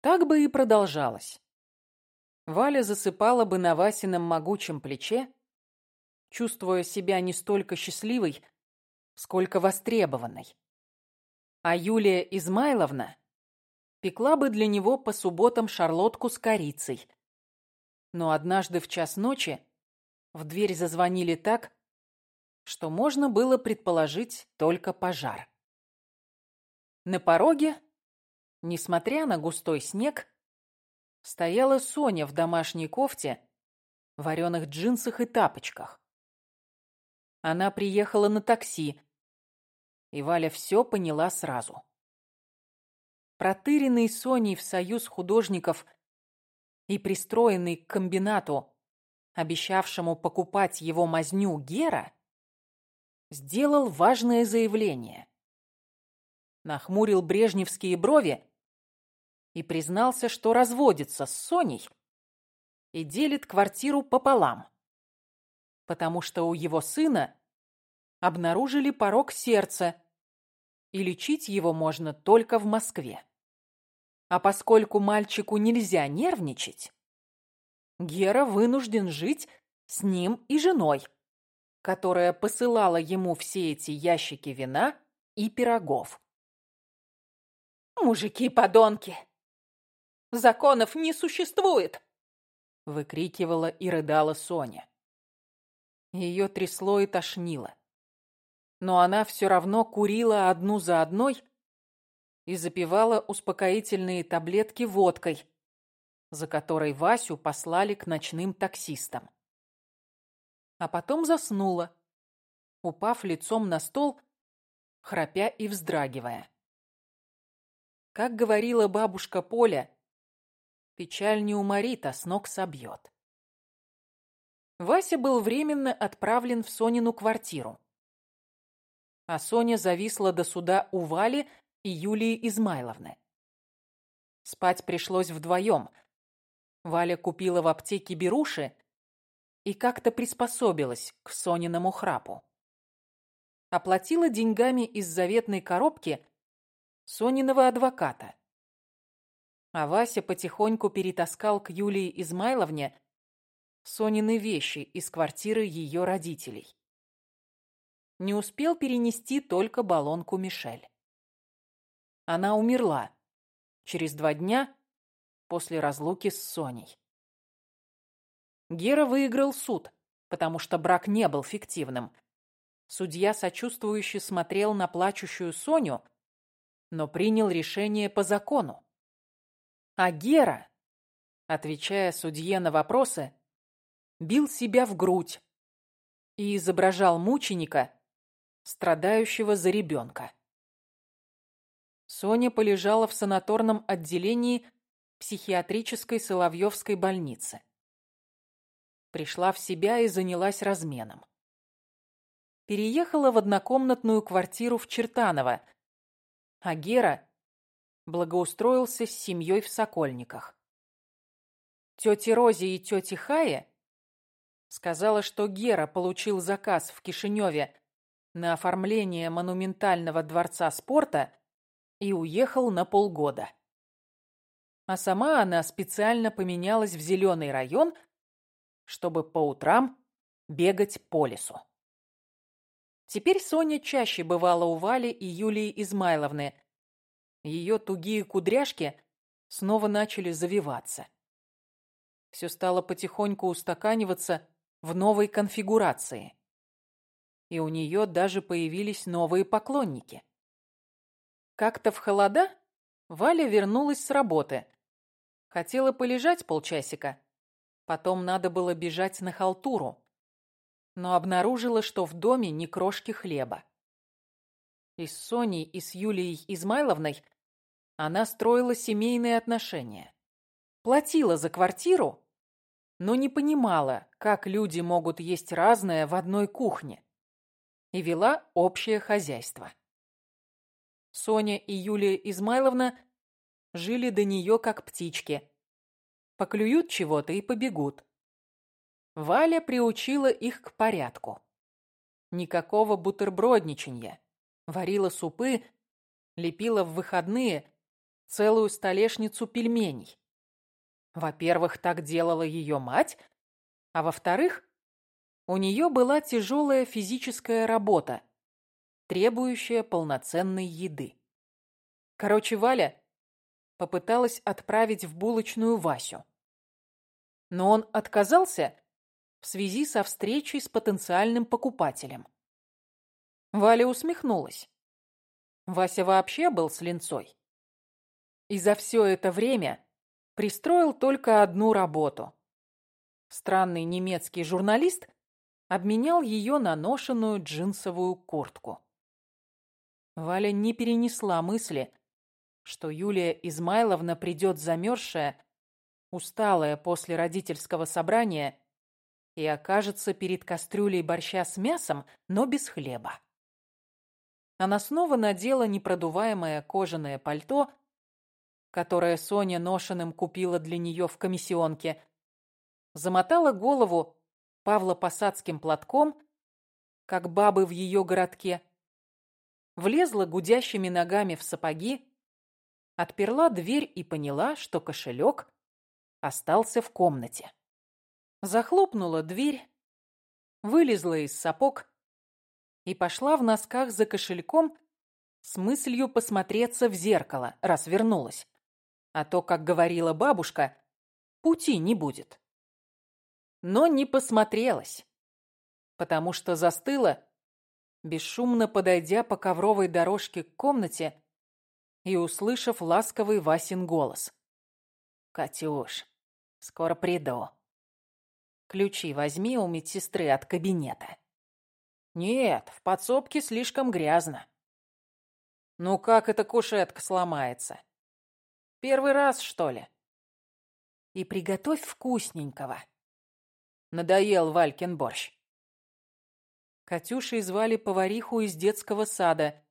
Так бы и продолжалось. Валя засыпала бы на Васином могучем плече, чувствуя себя не столько счастливой, сколько востребованной. А Юлия Измайловна пекла бы для него по субботам шарлотку с корицей. Но однажды в час ночи в дверь зазвонили так, что можно было предположить только пожар. На пороге, несмотря на густой снег, стояла Соня в домашней кофте, вареных джинсах и тапочках. Она приехала на такси, и Валя все поняла сразу. Протыренный Соней в союз художников и пристроенный к комбинату, обещавшему покупать его мазню Гера, сделал важное заявление. Нахмурил брежневские брови и признался, что разводится с Соней и делит квартиру пополам, потому что у его сына обнаружили порог сердца, и лечить его можно только в Москве. А поскольку мальчику нельзя нервничать, Гера вынужден жить с ним и женой, которая посылала ему все эти ящики вина и пирогов. «Мужики-подонки!» Законов не существует!» Выкрикивала и рыдала Соня. Ее трясло и тошнило. Но она все равно курила одну за одной и запивала успокоительные таблетки водкой, за которой Васю послали к ночным таксистам. А потом заснула, упав лицом на стол, храпя и вздрагивая. Как говорила бабушка Поля, Печаль не уморит, а с ног собьет. Вася был временно отправлен в Сонину квартиру. А Соня зависла до суда у Вали и Юлии Измайловны. Спать пришлось вдвоем. Валя купила в аптеке беруши и как-то приспособилась к Сониному храпу. Оплатила деньгами из заветной коробки Сониного адвоката. А Вася потихоньку перетаскал к Юлии Измайловне Сонины вещи из квартиры ее родителей. Не успел перенести только баллонку Мишель. Она умерла через два дня после разлуки с Соней. Гера выиграл суд, потому что брак не был фиктивным. Судья сочувствующе смотрел на плачущую Соню, но принял решение по закону. А Гера, отвечая судье на вопросы, бил себя в грудь и изображал мученика, страдающего за ребенка. Соня полежала в санаторном отделении психиатрической Соловьевской больницы. Пришла в себя и занялась разменом. Переехала в однокомнатную квартиру в Чертаново, а Гера благоустроился с семьей в Сокольниках. Тете Розе и тете Хае сказала, что Гера получил заказ в Кишиневе на оформление монументального дворца спорта и уехал на полгода. А сама она специально поменялась в зеленый район, чтобы по утрам бегать по лесу. Теперь Соня чаще бывала у Вали и Юлии Измайловны, ее тугие кудряшки снова начали завиваться. Все стало потихоньку устаканиваться в новой конфигурации. И у нее даже появились новые поклонники. Как-то в холода Валя вернулась с работы. Хотела полежать полчасика. Потом надо было бежать на халтуру. Но обнаружила, что в доме ни крошки хлеба. И с Соней, и с Юлией Измайловной она строила семейные отношения. Платила за квартиру, но не понимала, как люди могут есть разное в одной кухне. И вела общее хозяйство. Соня и Юлия Измайловна жили до нее как птички. Поклюют чего-то и побегут. Валя приучила их к порядку. Никакого бутербродничанья варила супы, лепила в выходные целую столешницу пельменей. Во-первых, так делала ее мать, а во-вторых, у нее была тяжелая физическая работа, требующая полноценной еды. Короче, Валя попыталась отправить в булочную Васю. Но он отказался в связи со встречей с потенциальным покупателем. Валя усмехнулась. Вася вообще был с линцой. И за все это время пристроил только одну работу. Странный немецкий журналист обменял ее на ношенную джинсовую куртку. Валя не перенесла мысли, что Юлия Измайловна придет замерзшая, усталая после родительского собрания и окажется перед кастрюлей борща с мясом, но без хлеба. Она снова надела непродуваемое кожаное пальто, которое Соня ношеным купила для нее в комиссионке, замотала голову Павло-посадским платком, как бабы в ее городке, влезла гудящими ногами в сапоги, отперла дверь и поняла, что кошелек остался в комнате. Захлопнула дверь, вылезла из сапог и пошла в носках за кошельком с мыслью посмотреться в зеркало, раз вернулась. А то, как говорила бабушка, пути не будет. Но не посмотрелась, потому что застыла, бесшумно подойдя по ковровой дорожке к комнате и услышав ласковый Васин голос. «Катюш, скоро приду. Ключи возьми у медсестры от кабинета». Нет, в подсобке слишком грязно. Ну как эта кушетка сломается? Первый раз, что ли? И приготовь вкусненького. Надоел Валькин борщ. Катюшей звали повариху из детского сада,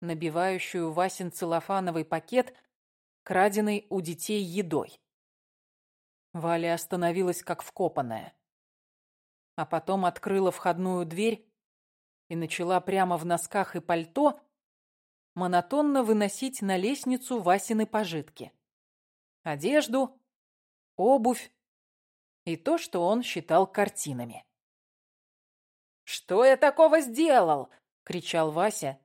набивающую Васин целлофановый пакет, краденый у детей едой. Валя остановилась как вкопанная. А потом открыла входную дверь и начала прямо в носках и пальто монотонно выносить на лестницу Васины пожитки. Одежду, обувь и то, что он считал картинами. «Что я такого сделал?» — кричал Вася,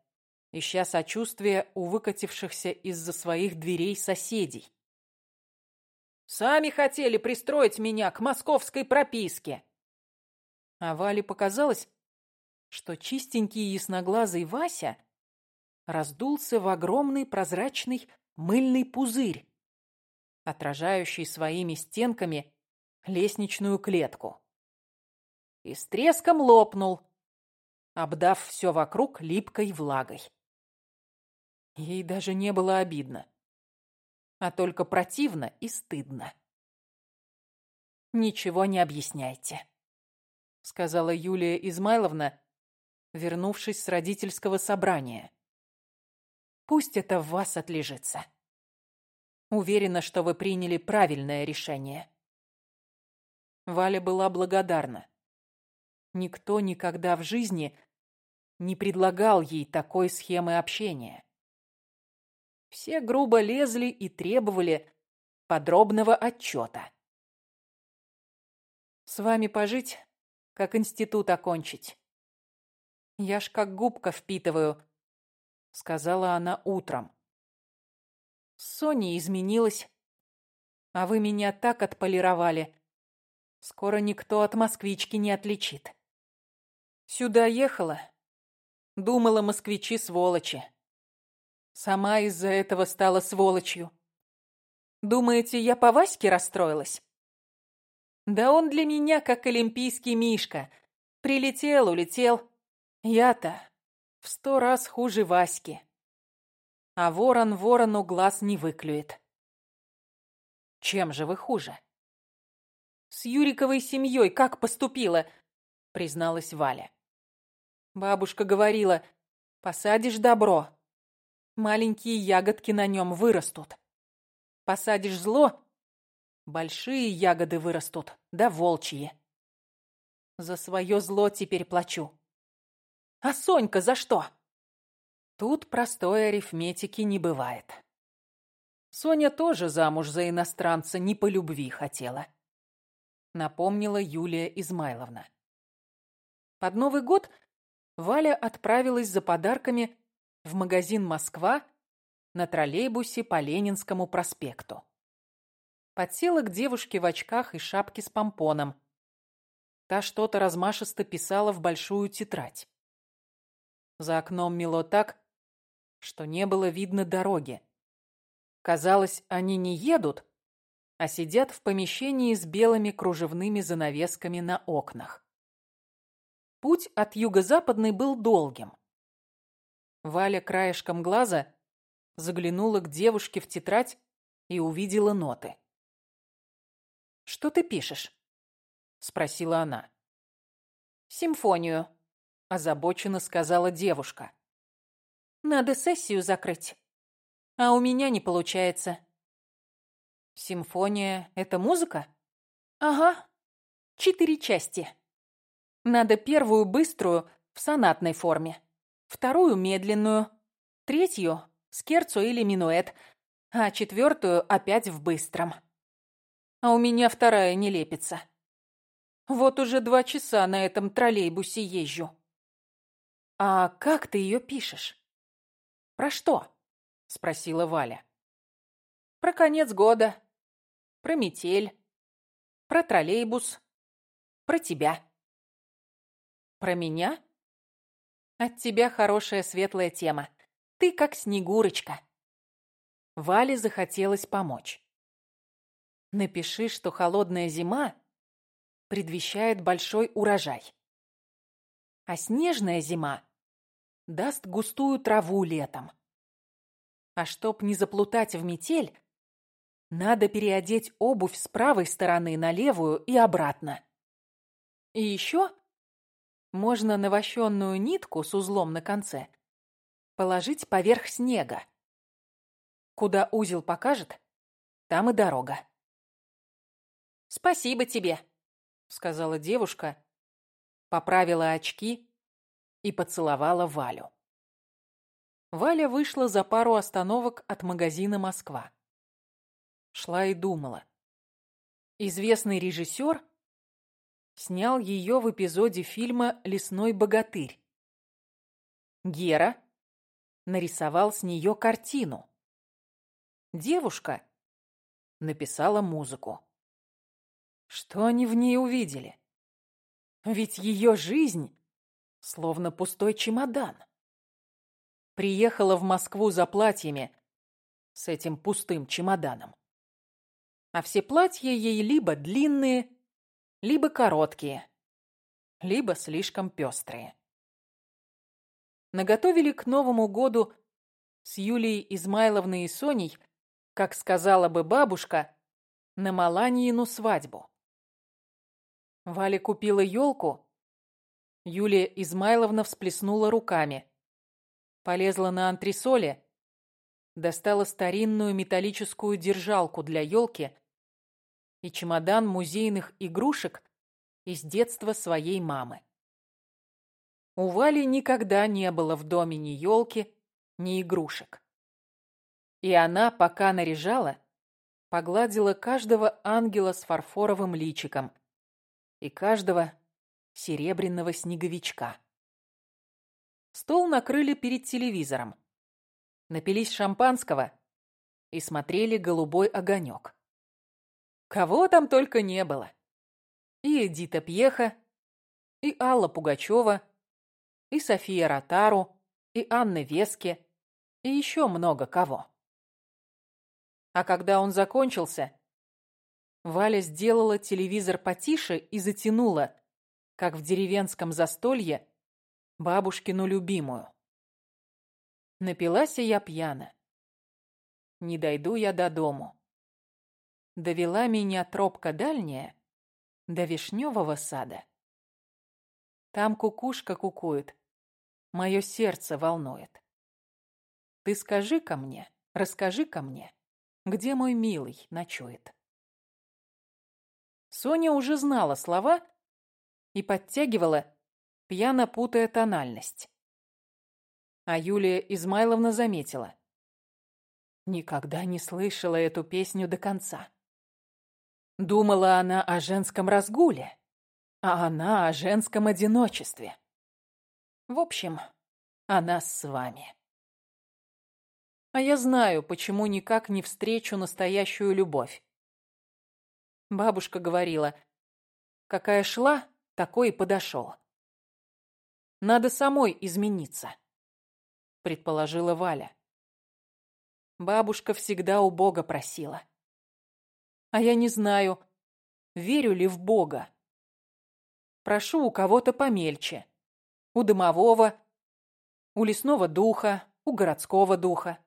ища сочувствия у выкатившихся из-за своих дверей соседей. «Сами хотели пристроить меня к московской прописке!» А Вале показалось, что чистенький ясноглазый Вася раздулся в огромный прозрачный мыльный пузырь, отражающий своими стенками лестничную клетку. И с треском лопнул, обдав все вокруг липкой влагой. Ей даже не было обидно, а только противно и стыдно. «Ничего не объясняйте», — сказала Юлия Измайловна, вернувшись с родительского собрания. Пусть это в вас отлежится. Уверена, что вы приняли правильное решение. Валя была благодарна. Никто никогда в жизни не предлагал ей такой схемы общения. Все грубо лезли и требовали подробного отчета. С вами пожить, как институт окончить. Я ж как губка впитываю, сказала она утром. Соня изменилась, а вы меня так отполировали. Скоро никто от москвички не отличит. Сюда ехала, думала, москвичи сволочи. Сама из-за этого стала сволочью. Думаете, я по Ваське расстроилась? Да он для меня как олимпийский мишка. Прилетел, улетел. Я-то в сто раз хуже Васьки. А ворон ворону глаз не выклюет. Чем же вы хуже? С Юриковой семьей как поступила, призналась Валя. Бабушка говорила, посадишь добро, маленькие ягодки на нем вырастут. Посадишь зло, большие ягоды вырастут, да волчьи. За свое зло теперь плачу. А Сонька за что? Тут простой арифметики не бывает. Соня тоже замуж за иностранца не по любви хотела. Напомнила Юлия Измайловна. Под Новый год Валя отправилась за подарками в магазин «Москва» на троллейбусе по Ленинскому проспекту. Подсела к девушке в очках и шапке с помпоном. Та что-то размашисто писала в большую тетрадь. За окном мело так, что не было видно дороги. Казалось, они не едут, а сидят в помещении с белыми кружевными занавесками на окнах. Путь от юго-западной был долгим. Валя краешком глаза заглянула к девушке в тетрадь и увидела ноты. «Что ты пишешь?» — спросила она. «Симфонию», — озабоченно сказала девушка. «Надо сессию закрыть, а у меня не получается». «Симфония — это музыка?» «Ага, четыре части. Надо первую быструю в сонатной форме, вторую медленную, третью скерцо или минуэт, а четвертую опять в быстром. А у меня вторая не лепится. Вот уже два часа на этом троллейбусе езжу. А как ты ее пишешь? Про что? Спросила Валя. Про конец года, про метель, про троллейбус, про тебя. Про меня? От тебя хорошая светлая тема. Ты как Снегурочка. Вале захотелось помочь. Напиши, что холодная зима предвещает большой урожай. А снежная зима даст густую траву летом. А чтоб не заплутать в метель, надо переодеть обувь с правой стороны на левую и обратно. И еще можно навощенную нитку с узлом на конце положить поверх снега. Куда узел покажет, там и дорога. «Спасибо тебе», — сказала девушка, поправила очки и поцеловала Валю. Валя вышла за пару остановок от магазина «Москва». Шла и думала. Известный режиссер снял ее в эпизоде фильма «Лесной богатырь». Гера нарисовал с нее картину. Девушка написала музыку. Что они в ней увидели? Ведь ее жизнь словно пустой чемодан. Приехала в Москву за платьями с этим пустым чемоданом. А все платья ей либо длинные, либо короткие, либо слишком пестрые наготовили к Новому году с Юлией Измайловной и Соней, как сказала бы бабушка, на Маланьину свадьбу. Валя купила елку. Юлия Измайловна всплеснула руками. Полезла на антресоли, достала старинную металлическую держалку для елки и чемодан музейных игрушек из детства своей мамы. У Вали никогда не было в доме ни елки, ни игрушек. И она, пока наряжала, погладила каждого ангела с фарфоровым личиком и каждого серебряного снеговичка. Стол накрыли перед телевизором. Напились шампанского и смотрели голубой огонек. Кого там только не было. И Эдита Пьеха, и Алла Пугачева, и София Ротару, и Анна Веске, и еще много кого. А когда он закончился, Валя сделала телевизор потише и затянула, как в деревенском застолье, бабушкину любимую. Напилась я пьяна. Не дойду я до дому. Довела меня тропка дальняя до вишневого сада. Там кукушка кукует, Мое сердце волнует. Ты скажи ко мне, расскажи ко мне, где мой милый ночует. Соня уже знала слова и подтягивала, пьяно путая тональность. А Юлия Измайловна заметила. никогда не слышала эту песню до конца. Думала она о женском разгуле, а она о женском одиночестве. В общем, о нас с вами. А я знаю, почему никак не встречу настоящую любовь. Бабушка говорила, какая шла, такой и подошел. Надо самой измениться, предположила Валя. Бабушка всегда у Бога просила. А я не знаю, верю ли в Бога. Прошу у кого-то помельче. У домового, у лесного духа, у городского духа.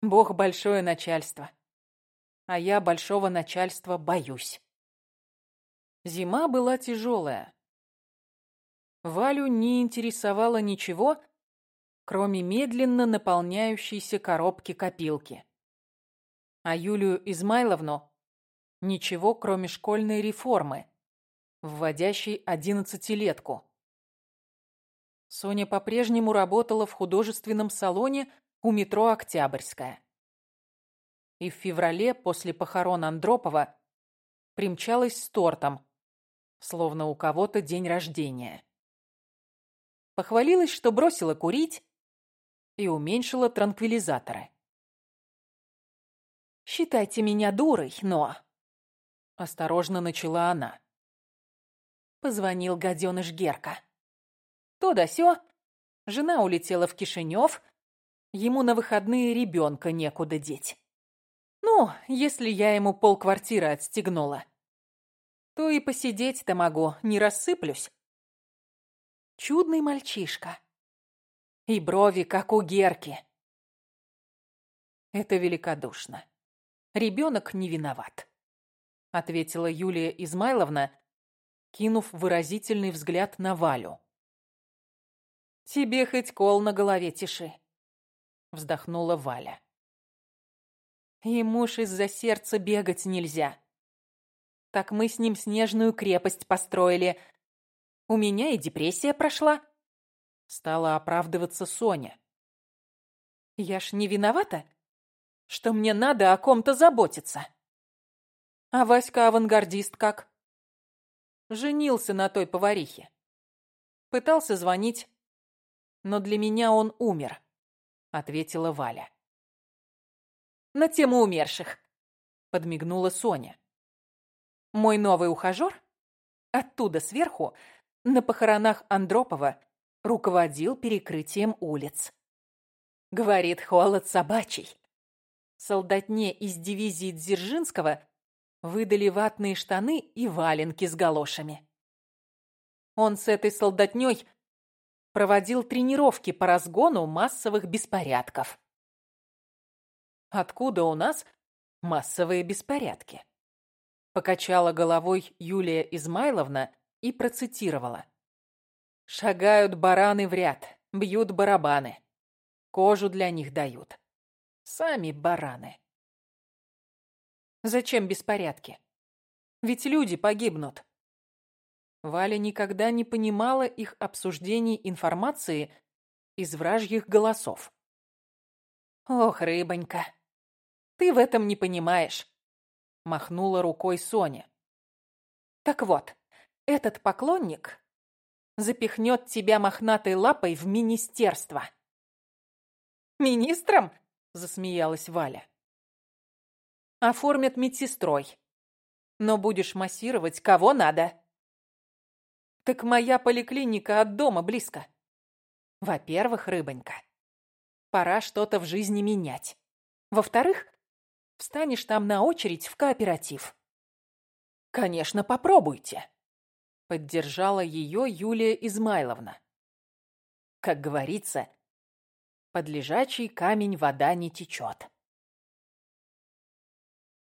Бог большое начальство. А я большого начальства боюсь. Зима была тяжелая. Валю не интересовало ничего, кроме медленно наполняющейся коробки-копилки. А Юлию Измайловну ничего, кроме школьной реформы, вводящей одиннадцатилетку. Соня по-прежнему работала в художественном салоне у метро Октябрьская. И в феврале, после похорон Андропова, примчалась с тортом, словно у кого-то день рождения. Похвалилась, что бросила курить и уменьшила транквилизаторы. «Считайте меня дурой, но...» Осторожно начала она. Позвонил гаденыш Герка. То да сё. Жена улетела в Кишинев, Ему на выходные ребенка некуда деть. Ну, если я ему полквартиры отстегнула, то и посидеть-то могу, не рассыплюсь. Чудный мальчишка. И брови, как у Герки. Это великодушно. Ребенок не виноват, ответила Юлия Измайловна, кинув выразительный взгляд на Валю. Тебе хоть кол на голове тиши вздохнула Валя. Ему ж из-за сердца бегать нельзя. Так мы с ним снежную крепость построили. У меня и депрессия прошла. Стала оправдываться Соня. Я ж не виновата, что мне надо о ком-то заботиться. А Васька авангардист как? Женился на той поварихе. Пытался звонить, но для меня он умер ответила Валя. На тему умерших, подмигнула Соня. Мой новый ухажер оттуда сверху на похоронах Андропова руководил перекрытием улиц. Говорит, холод собачий. Солдатне из дивизии Дзержинского выдали ватные штаны и валенки с галошами. Он с этой солдатней проводил тренировки по разгону массовых беспорядков. Откуда у нас массовые беспорядки? Покачала головой Юлия Измайловна и процитировала. Шагают бараны в ряд, бьют барабаны. Кожу для них дают. Сами бараны. Зачем беспорядки? Ведь люди погибнут. Валя никогда не понимала их обсуждений информации из вражьих голосов. «Ох, рыбонька, ты в этом не понимаешь», — махнула рукой Соня. «Так вот, этот поклонник запихнет тебя мохнатой лапой в министерство». «Министром?» — засмеялась Валя. «Оформят медсестрой. Но будешь массировать кого надо». Так моя поликлиника от дома близко. Во-первых, рыбонька, пора что-то в жизни менять. Во-вторых, встанешь там на очередь в кооператив. Конечно, попробуйте. Поддержала ее Юлия Измайловна. Как говорится, под лежачий камень вода не течет.